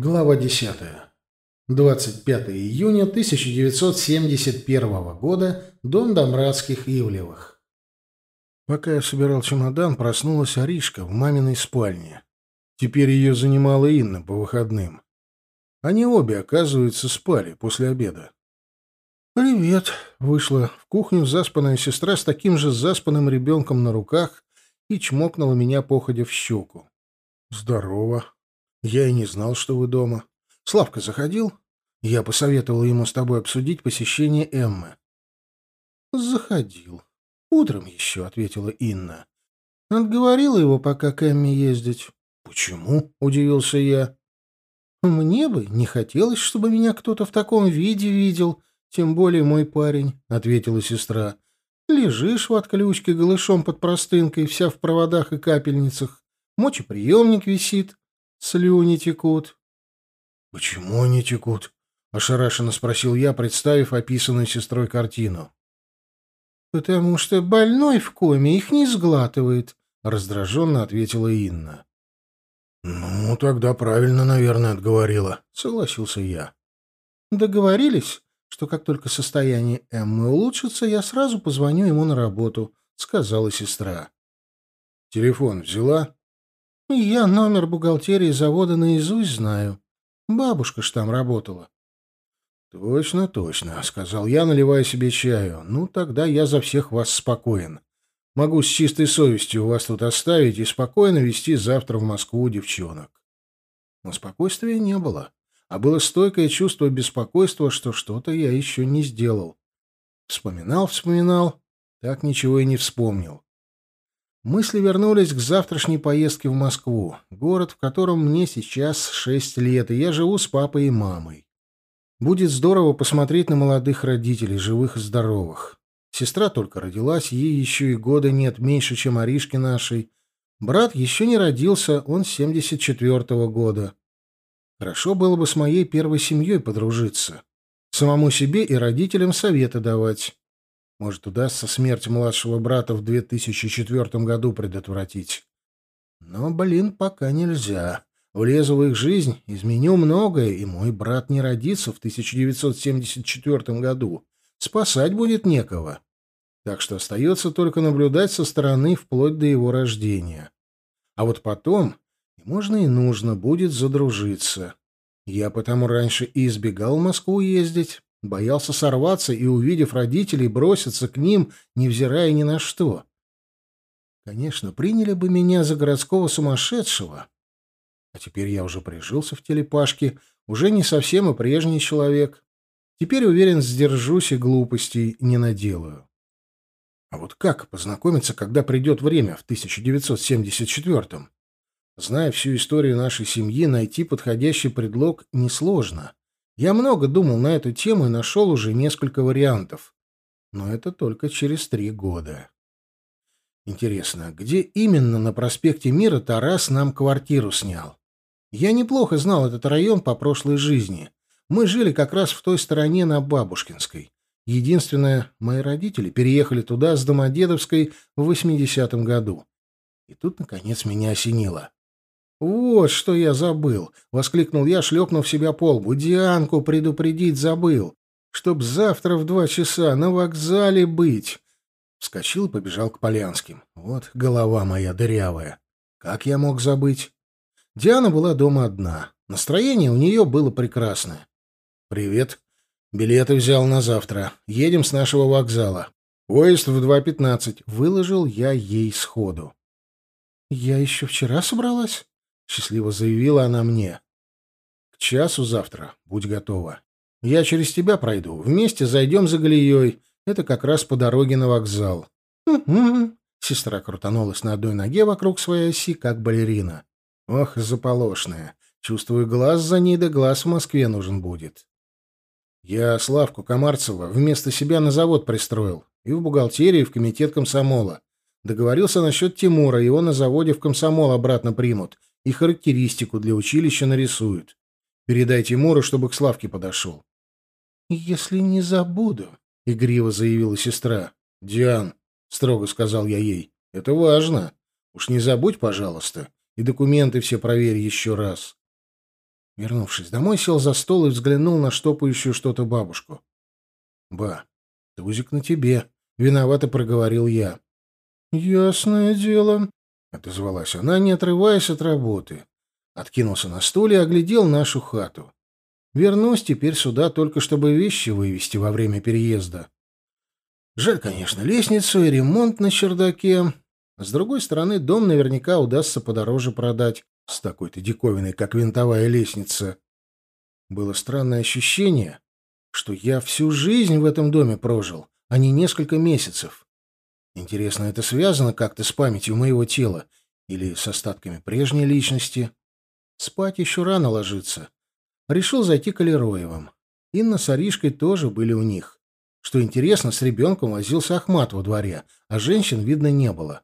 Глава 10. 25 июня 1971 года. Дом Домрадских Ивлевых. Пока я собирал чемодан, проснулась Аришка в маминой спальне. Теперь ее занимала Инна по выходным. Они обе, оказывается, спали после обеда. «Привет!» — вышла в кухню заспанная сестра с таким же заспанным ребенком на руках и чмокнула меня, походя в щеку. «Здорово!» Я и не знал, что вы дома. Славка заходил? Я посоветовал ему с тобой обсудить посещение Эммы. Заходил. Утром еще, ответила Инна. Отговорила его пока к Эмме ездить. Почему? удивился я. Мне бы не хотелось, чтобы меня кто-то в таком виде видел, тем более мой парень, ответила сестра. Лежишь в отключке голышом под простынкой, вся в проводах и капельницах. Мочеприемник висит. Слюни текут. — Почему они текут? — ошарашенно спросил я, представив описанную сестрой картину. — Потому что больной в коме их не сглатывает, — раздраженно ответила Инна. — Ну, тогда правильно, наверное, отговорила, — согласился я. — Договорились, что как только состояние Эммы улучшится, я сразу позвоню ему на работу, — сказала сестра. — Телефон взяла? Я номер бухгалтерии завода наизусть знаю. Бабушка ж там работала. Точно, точно, сказал я, наливая себе чаю. Ну, тогда я за всех вас спокоен. Могу с чистой совестью вас тут оставить и спокойно вести завтра в Москву девчонок. Но спокойствия не было, а было стойкое чувство беспокойства, что что-то я еще не сделал. Вспоминал, вспоминал, так ничего и не вспомнил. Мысли вернулись к завтрашней поездке в Москву, город, в котором мне сейчас шесть лет, и я живу с папой и мамой. Будет здорово посмотреть на молодых родителей, живых и здоровых. Сестра только родилась, ей еще и года нет, меньше, чем Аришке нашей. Брат еще не родился, он 74-го года. Хорошо было бы с моей первой семьей подружиться. Самому себе и родителям советы давать. Может, удастся смерть младшего брата в 2004 году предотвратить. Но, блин, пока нельзя. Влезу в их жизнь, изменю многое, и мой брат не родится в 1974 году. Спасать будет некого. Так что остается только наблюдать со стороны вплоть до его рождения. А вот потом, можно и нужно, будет задружиться. Я потому раньше и избегал в Москву ездить, Боялся сорваться и, увидев родителей, броситься к ним, невзирая ни на что. Конечно, приняли бы меня за городского сумасшедшего. А теперь я уже прижился в телепашке, уже не совсем и прежний человек. Теперь, уверен, сдержусь и глупостей не наделаю. А вот как познакомиться, когда придет время в 1974-м? Зная всю историю нашей семьи, найти подходящий предлог несложно. Я много думал на эту тему и нашел уже несколько вариантов. Но это только через три года. Интересно, где именно на проспекте Мира Тарас нам квартиру снял? Я неплохо знал этот район по прошлой жизни. Мы жили как раз в той стороне на Бабушкинской. Единственное, мои родители переехали туда с Домодедовской в 80-м году. И тут, наконец, меня осенило. «Вот что я забыл!» — воскликнул я, шлепнув себя по лбу. «Дианку предупредить забыл, чтоб завтра в два часа на вокзале быть!» Вскочил и побежал к Полянским. Вот голова моя дырявая. Как я мог забыть? Диана была дома одна. Настроение у нее было прекрасное. «Привет. Билеты взял на завтра. Едем с нашего вокзала. Поезд в 2.15». Выложил я ей сходу. «Я еще вчера собралась?» Счастливо заявила она мне. К часу завтра будь готова. Я через тебя пройду. Вместе зайдем за Галией. Это как раз по дороге на вокзал. Угу. Сестра крутанулась на одной ноге вокруг своей оси, как балерина. Ох, заполошная. Чувствую, глаз за ней да глаз в Москве нужен будет. Я Славку Комарцева вместо себя на завод пристроил. И в бухгалтерии, и в комитет комсомола. Договорился насчет Тимура, его на заводе в комсомол обратно примут и характеристику для училища нарисуют. Передай Тимуру, чтобы к Славке подошел. — Если не забуду, — игриво заявила сестра. — Диан, — строго сказал я ей, — это важно. Уж не забудь, пожалуйста, и документы все проверь еще раз. Вернувшись домой, сел за стол и взглянул на штопающую что-то бабушку. «Ба, тузик на тебе», — виновато проговорил я. «Ясное дело», — отозвалась она, не отрываясь от работы. Откинулся на стуле и оглядел нашу хату. «Вернусь теперь сюда только чтобы вещи вывести во время переезда. Жаль, конечно, лестницу и ремонт на чердаке. С другой стороны, дом наверняка удастся подороже продать с такой-то диковиной, как винтовая лестница. Было странное ощущение, что я всю жизнь в этом доме прожил, а не несколько месяцев. Интересно, это связано как-то с памятью моего тела или с остатками прежней личности? Спать еще рано ложиться. Решил зайти к Алироевым. Инна с Аришкой тоже были у них. Что интересно, с ребенком возился Ахмат во дворе, а женщин видно не было.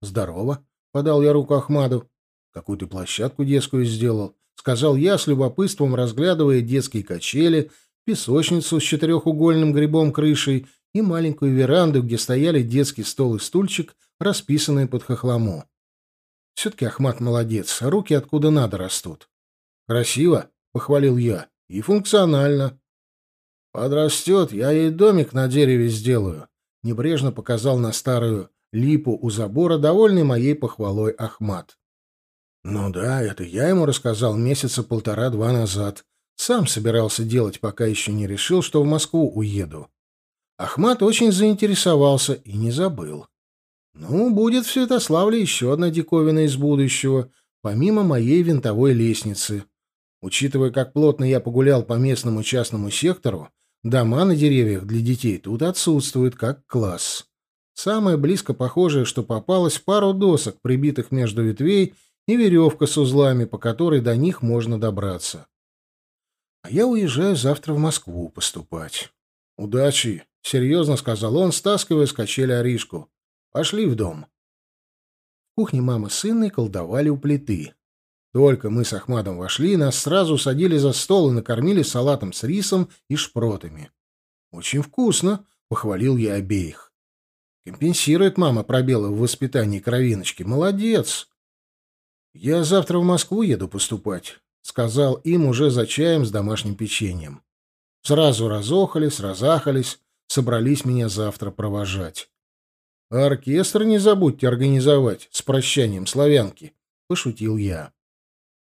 «Здорово», — подал я руку Ахмаду. «Какую ты площадку детскую сделал?» — сказал я, с любопытством разглядывая детские качели, песочницу с четырехугольным грибом крышей и маленькую веранду, где стояли детский стол и стульчик, расписанные под хохлому. Все-таки Ахмат молодец, руки откуда надо растут. «Красиво», — похвалил я, — «и функционально». «Подрастет, я ей домик на дереве сделаю», — небрежно показал на старую липу у забора, довольный моей похвалой Ахмат. «Ну да, это я ему рассказал месяца полтора-два назад. Сам собирался делать, пока еще не решил, что в Москву уеду. Ахмат очень заинтересовался и не забыл. Ну, будет в Святославле еще одна диковина из будущего, помимо моей винтовой лестницы. Учитывая, как плотно я погулял по местному частному сектору, Дома на деревьях для детей тут отсутствуют, как класс. Самое близко похожее, что попалось, пару досок, прибитых между ветвей, и веревка с узлами, по которой до них можно добраться. А я уезжаю завтра в Москву поступать. «Удачи!» — серьезно сказал он, стаскивая с качели Аришку. «Пошли в дом». В кухне мама с Инной колдовали у плиты. Только мы с Ахмадом вошли, нас сразу садили за стол и накормили салатом с рисом и шпротами. «Очень вкусно», — похвалил я обеих. «Компенсирует мама пробелы в воспитании кровиночки. Молодец!» «Я завтра в Москву еду поступать», — сказал им уже за чаем с домашним печеньем. Сразу разохались, разахались, собрались меня завтра провожать. «А оркестр не забудьте организовать с прощанием славянки», — пошутил я.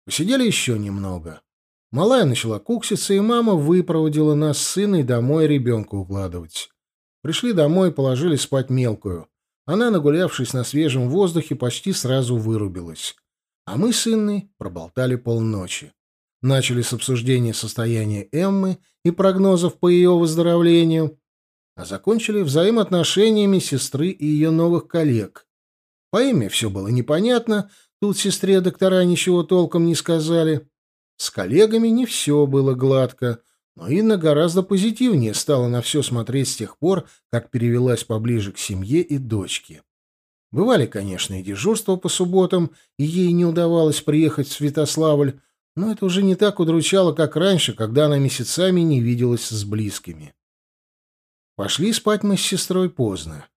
Посидели еще немного. Малая начала кукситься, и мама выпроводила нас с сыной домой ребенка укладывать. Пришли домой, положили спать мелкую. Она, нагулявшись на свежем воздухе, почти сразу вырубилась. А мы с Инной проболтали полночи. Начали с обсуждения состояния Эммы и прогнозов по ее выздоровлению, а закончили взаимоотношениями сестры и ее новых коллег. По имя все было непонятно, Тут сестре доктора ничего толком не сказали. С коллегами не все было гладко, но Инна гораздо позитивнее стала на все смотреть с тех пор, как перевелась поближе к семье и дочке. Бывали, конечно, и дежурства по субботам, и ей не удавалось приехать в Святославль, но это уже не так удручало, как раньше, когда она месяцами не виделась с близкими. Пошли спать мы с сестрой поздно.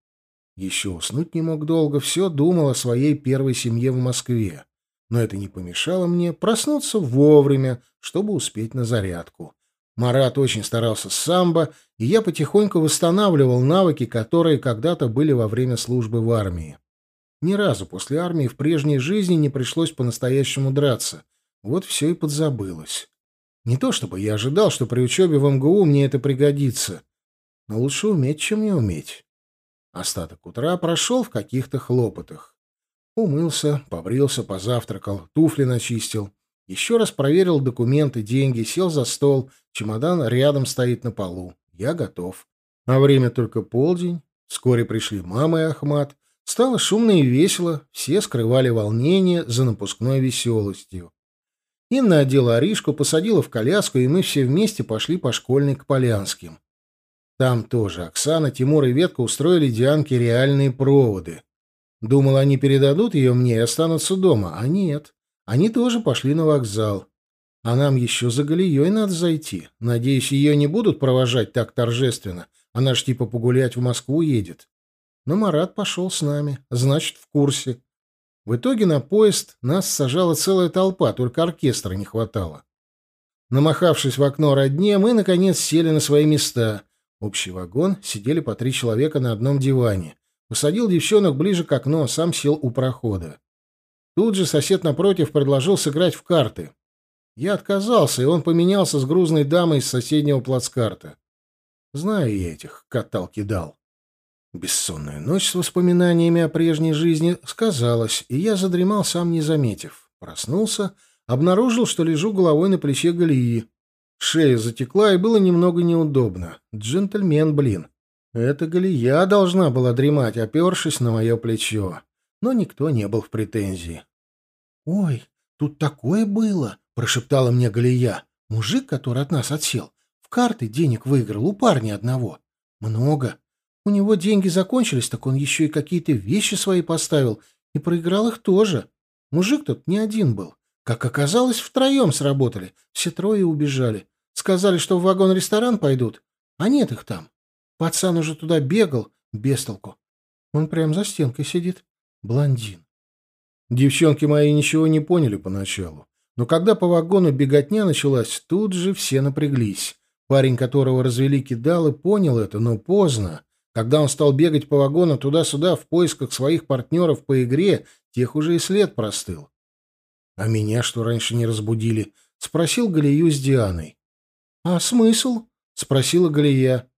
Еще уснуть не мог долго, все думал о своей первой семье в Москве. Но это не помешало мне проснуться вовремя, чтобы успеть на зарядку. Марат очень старался с самбо, и я потихоньку восстанавливал навыки, которые когда-то были во время службы в армии. Ни разу после армии в прежней жизни не пришлось по-настоящему драться. Вот все и подзабылось. Не то чтобы я ожидал, что при учебе в МГУ мне это пригодится, но лучше уметь, чем не уметь. Остаток утра прошел в каких-то хлопотах. Умылся, побрился, позавтракал, туфли начистил. Еще раз проверил документы, деньги, сел за стол. Чемодан рядом стоит на полу. Я готов. А время только полдень. Вскоре пришли мама и Ахмат. Стало шумно и весело. Все скрывали волнение за напускной веселостью. Инна одела Аришку, посадила в коляску, и мы все вместе пошли по школьной к Полянским. Там тоже Оксана, Тимур и Ветка устроили Дианке реальные проводы. Думал, они передадут ее мне и останутся дома, а нет. Они тоже пошли на вокзал. А нам еще за Галией надо зайти. Надеюсь, ее не будут провожать так торжественно. Она ж типа погулять в Москву едет. Но Марат пошел с нами, значит, в курсе. В итоге на поезд нас сажала целая толпа, только оркестра не хватало. Намахавшись в окно родне, мы, наконец, сели на свои места. Общий вагон, сидели по три человека на одном диване. Посадил девчонок ближе к окну, а сам сел у прохода. Тут же сосед напротив предложил сыграть в карты. Я отказался, и он поменялся с грузной дамой из соседнего плацкарта. Знаю я этих, катал-кидал. Бессонная ночь с воспоминаниями о прежней жизни сказалась, и я задремал, сам не заметив. Проснулся, обнаружил, что лежу головой на плече Галии. Шея затекла, и было немного неудобно. Джентльмен, блин. Эта Галия должна была дремать, опершись на мое плечо. Но никто не был в претензии. «Ой, тут такое было!» — прошептала мне Галия. «Мужик, который от нас отсел, в карты денег выиграл у парня одного. Много. У него деньги закончились, так он еще и какие-то вещи свои поставил и проиграл их тоже. Мужик тут не один был. Как оказалось, втроем сработали. Все трое убежали. Сказали, что в вагон-ресторан пойдут. А нет их там. Пацан уже туда бегал, без толку. Он прям за стенкой сидит. Блондин. Девчонки мои ничего не поняли поначалу. Но когда по вагону беготня началась, тут же все напряглись. Парень, которого развели кидалы, понял это, но поздно. Когда он стал бегать по вагону туда-сюда в поисках своих партнеров по игре, тех уже и след простыл. «А меня что раньше не разбудили?» — спросил Галию с Дианой. «А смысл?» — спросила Галия.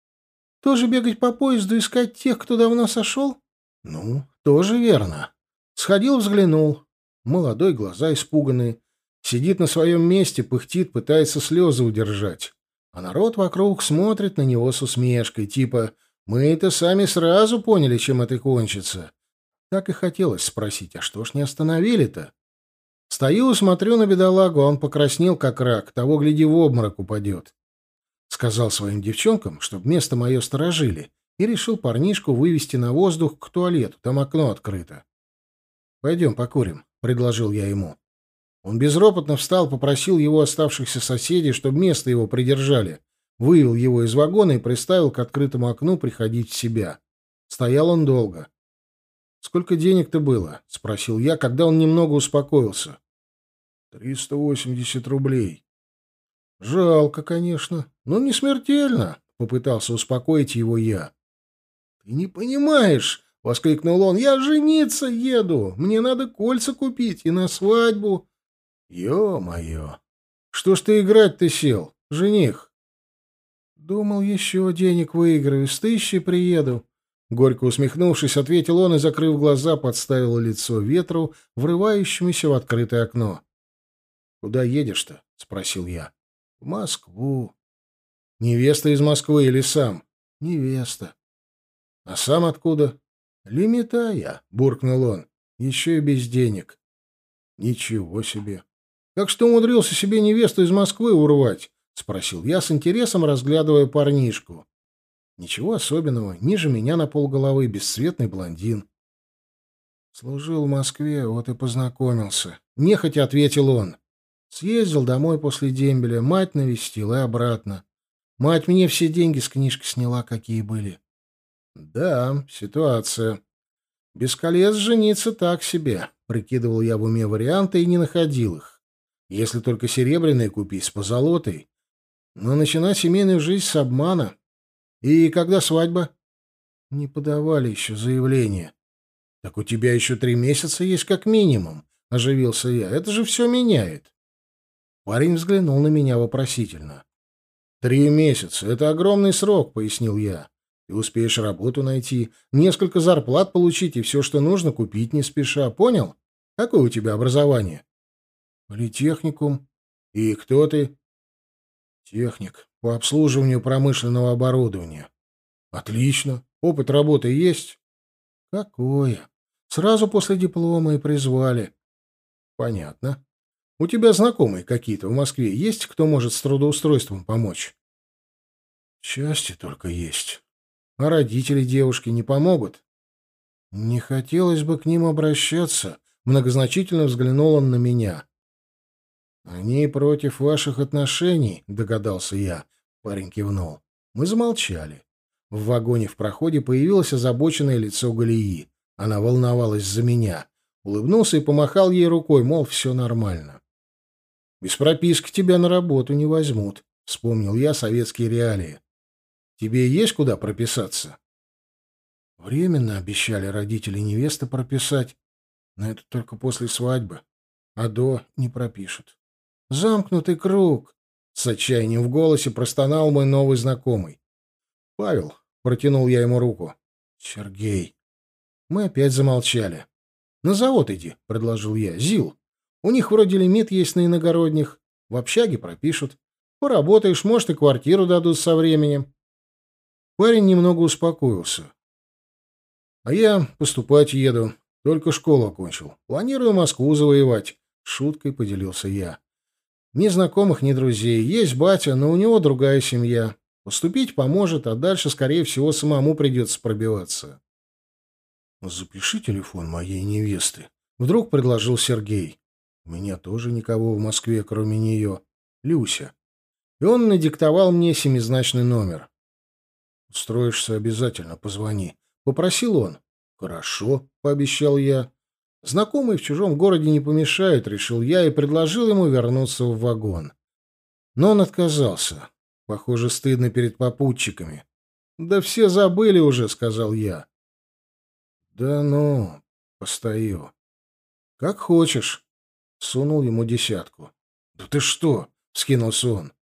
«Тоже бегать по поезду, искать тех, кто давно сошел?» «Ну, тоже верно». Сходил, взглянул. Молодой, глаза испуганные. Сидит на своем месте, пыхтит, пытается слезы удержать. А народ вокруг смотрит на него с усмешкой, типа «Мы это сами сразу поняли, чем это кончится». Так и хотелось спросить, а что ж не остановили-то? Стою, смотрю на бедолагу, а он покраснел, как рак, того, гляди, в обморок упадет. Сказал своим девчонкам, чтоб место мое сторожили, и решил парнишку вывести на воздух к туалету, там окно открыто. «Пойдем покурим», — предложил я ему. Он безропотно встал, попросил его оставшихся соседей, чтобы место его придержали, вывел его из вагона и приставил к открытому окну приходить в себя. Стоял он долго. «Сколько денег-то было?» — спросил я, когда он немного успокоился. Триста восемьдесят рублей. Жалко, конечно, но не смертельно, попытался успокоить его я. Ты не понимаешь, воскликнул он. Я жениться еду. Мне надо кольца купить и на свадьбу. Ё-моё. Что ж ты играть-то сел, жених? Думал, еще денег выиграю, с тысячи приеду. Горько усмехнувшись, ответил он и, закрыв глаза, подставил лицо ветру, врывающемуся в открытое окно. «Куда едешь-то?» — спросил я. «В Москву». «Невеста из Москвы или сам?» «Невеста». «А сам откуда?» «Лимита я», — буркнул он. «Еще и без денег». «Ничего себе! Как что умудрился себе невесту из Москвы урвать?» — спросил я с интересом, разглядывая парнишку. «Ничего особенного, ниже меня на полголовы, бесцветный блондин». «Служил в Москве, вот и познакомился», — нехотя ответил он. Съездил домой после дембеля, мать навестил и обратно. Мать мне все деньги с книжки сняла, какие были. Да, ситуация. Без колец жениться так себе. Прикидывал я в уме варианты и не находил их. Если только серебряные купить с позолотой. Но начинать семейную жизнь с обмана. И когда свадьба? Не подавали еще заявление. Так у тебя еще три месяца есть как минимум, оживился я. Это же все меняет. Парень взглянул на меня вопросительно. «Три месяца — это огромный срок», — пояснил я. «Ты успеешь работу найти, несколько зарплат получить и все, что нужно, купить не спеша. Понял? Какое у тебя образование?» «Политехникум. И кто ты?» «Техник. По обслуживанию промышленного оборудования». «Отлично. Опыт работы есть?» «Какое? Сразу после диплома и призвали». «Понятно. У тебя знакомые какие-то в Москве есть, кто может с трудоустройством помочь? Счастье только есть. А родители девушки не помогут? Не хотелось бы к ним обращаться. Многозначительно взглянул он на меня. Они против ваших отношений, догадался я. Парень кивнул. Мы замолчали. В вагоне в проходе появилось озабоченное лицо Галии. Она волновалась за меня. Улыбнулся и помахал ей рукой, мол, все нормально. Без прописки тебя на работу не возьмут, — вспомнил я советские реалии. Тебе есть куда прописаться? Временно обещали родители невесты прописать, но это только после свадьбы, а до не пропишут. Замкнутый круг, — с отчаянием в голосе простонал мой новый знакомый. Павел, — протянул я ему руку. Сергей. Мы опять замолчали. На завод иди, — предложил я. Зил. У них вроде лимит есть на иногородних. В общаге пропишут. Поработаешь, может, и квартиру дадут со временем. Парень немного успокоился. А я поступать еду. Только школу окончил. Планирую Москву завоевать. Шуткой поделился я. Ни знакомых, ни друзей. Есть батя, но у него другая семья. Поступить поможет, а дальше, скорее всего, самому придется пробиваться. «Запиши телефон моей невесты», — вдруг предложил Сергей. «У меня тоже никого в Москве, кроме нее. Люся». И он надиктовал мне семизначный номер. «Устроишься обязательно, позвони», — попросил он. «Хорошо», — пообещал я. Знакомые в чужом городе не помешают, решил я и предложил ему вернуться в вагон. Но он отказался. Похоже, стыдно перед попутчиками. «Да все забыли уже», — сказал я. «Да ну, постою». «Как хочешь». Сунул ему десятку. «Да ты что?» — скинулся он.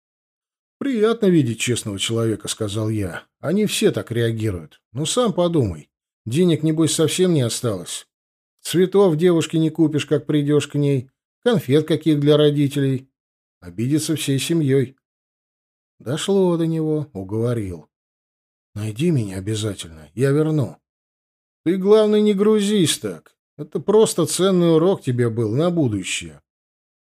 «Приятно видеть честного человека», — сказал я. «Они все так реагируют. Ну, сам подумай. Денег, небось, совсем не осталось. Цветов девушке не купишь, как придешь к ней. Конфет каких для родителей. Обидится всей семьей». Дошло до него, уговорил. «Найди меня обязательно, я верну». «Ты, главное, не грузись так. Это просто ценный урок тебе был на будущее.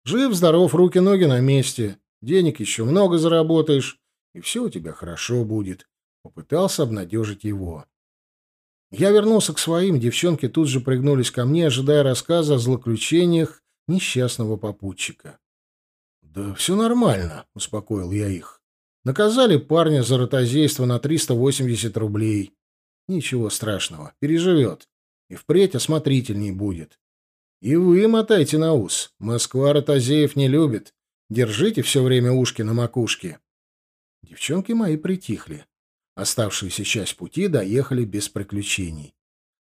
Жив-здоров, руки-ноги на месте». Денег еще много заработаешь, и все у тебя хорошо будет. Попытался обнадежить его. Я вернулся к своим, девчонки тут же пригнулись ко мне, ожидая рассказа о злоключениях несчастного попутчика. «Да все нормально», — успокоил я их. «Наказали парня за ротозейство на 380 рублей. Ничего страшного, переживет. И впредь осмотрительней будет. И вы мотайте на ус. Москва ротозеев не любит. Держите все время ушки на макушке. Девчонки мои притихли. Оставшуюся часть пути доехали без приключений.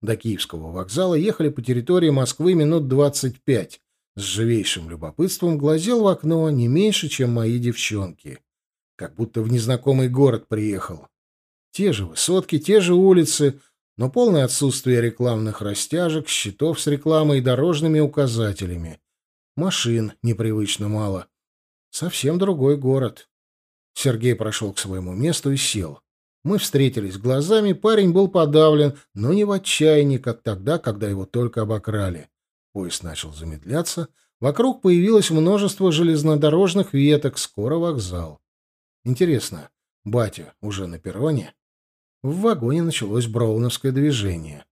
До Киевского вокзала ехали по территории Москвы минут двадцать пять. С живейшим любопытством глазел в окно не меньше, чем мои девчонки. Как будто в незнакомый город приехал. Те же высотки, те же улицы, но полное отсутствие рекламных растяжек, щитов с рекламой и дорожными указателями. Машин непривычно мало. Совсем другой город. Сергей прошел к своему месту и сел. Мы встретились глазами, парень был подавлен, но не в отчаянии, как тогда, когда его только обокрали. Поезд начал замедляться, вокруг появилось множество железнодорожных веток, скоро вокзал. Интересно, батя уже на перроне? В вагоне началось броуновское движение.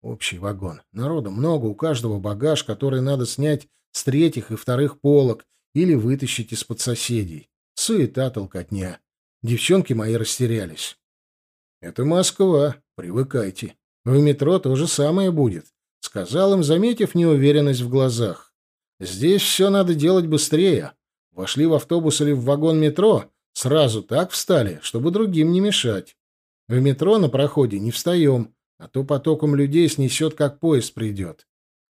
Общий вагон. Народу много, у каждого багаж, который надо снять с третьих и вторых полок, или вытащить из-под соседей. Суета, толкотня. Девчонки мои растерялись. «Это Москва, привыкайте. В метро то же самое будет», — сказал им, заметив неуверенность в глазах. «Здесь все надо делать быстрее. Вошли в автобус или в вагон метро, сразу так встали, чтобы другим не мешать. В метро на проходе не встаем, а то потоком людей снесет, как поезд придет.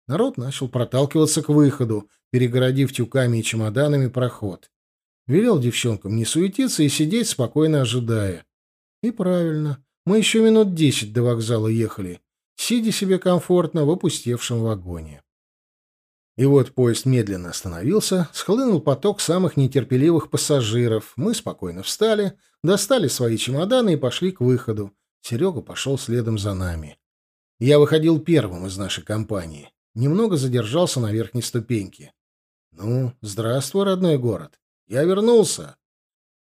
Народ начал проталкиваться к выходу, перегородив тюками и чемоданами проход. Велел девчонкам не суетиться и сидеть, спокойно ожидая. И правильно. Мы еще минут десять до вокзала ехали, сидя себе комфортно в опустевшем вагоне. И вот поезд медленно остановился, схлынул поток самых нетерпеливых пассажиров. Мы спокойно встали, достали свои чемоданы и пошли к выходу. Серега пошел следом за нами. Я выходил первым из нашей компании. Немного задержался на верхней ступеньке. «Ну, здравствуй, родной город. Я вернулся».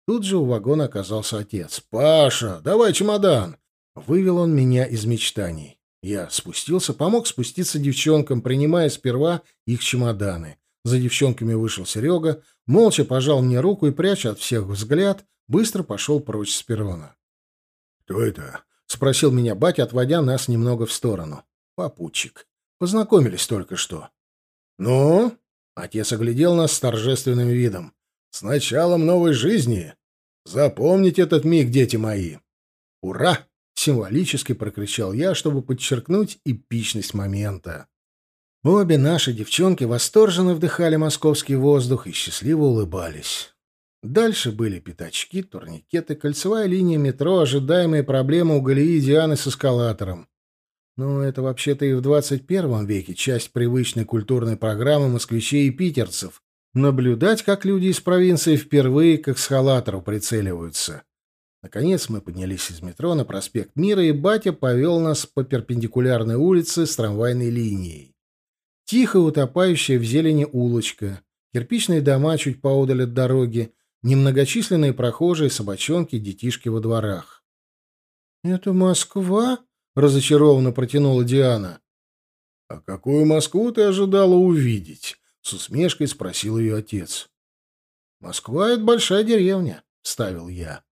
Тут же у вагона оказался отец. «Паша, давай чемодан!» Вывел он меня из мечтаний. Я спустился, помог спуститься девчонкам, принимая сперва их чемоданы. За девчонками вышел Серега, молча пожал мне руку и, пряча от всех взгляд, быстро пошел прочь с перрона. «Кто это?» — спросил меня батя, отводя нас немного в сторону. «Попутчик. Познакомились только что». «Ну?» Отец оглядел нас с торжественным видом. «С началом новой жизни! Запомните этот миг, дети мои!» «Ура!» — символически прокричал я, чтобы подчеркнуть эпичность момента. Обе наши девчонки восторженно вдыхали московский воздух и счастливо улыбались. Дальше были пятачки, турникеты, кольцевая линия метро, ожидаемые проблемы у Галии Дианы с эскалатором. Но это вообще-то и в 21 веке часть привычной культурной программы москвичей и питерцев — наблюдать, как люди из провинции впервые к эскалатору прицеливаются. Наконец мы поднялись из метро на проспект Мира, и батя повел нас по перпендикулярной улице с трамвайной линией. Тихо утопающая в зелени улочка, кирпичные дома чуть поодаль от дороги, немногочисленные прохожие, собачонки, детишки во дворах. «Это Москва?» — разочарованно протянула Диана. «А какую Москву ты ожидала увидеть?» — с усмешкой спросил ее отец. «Москва — это большая деревня», — вставил я.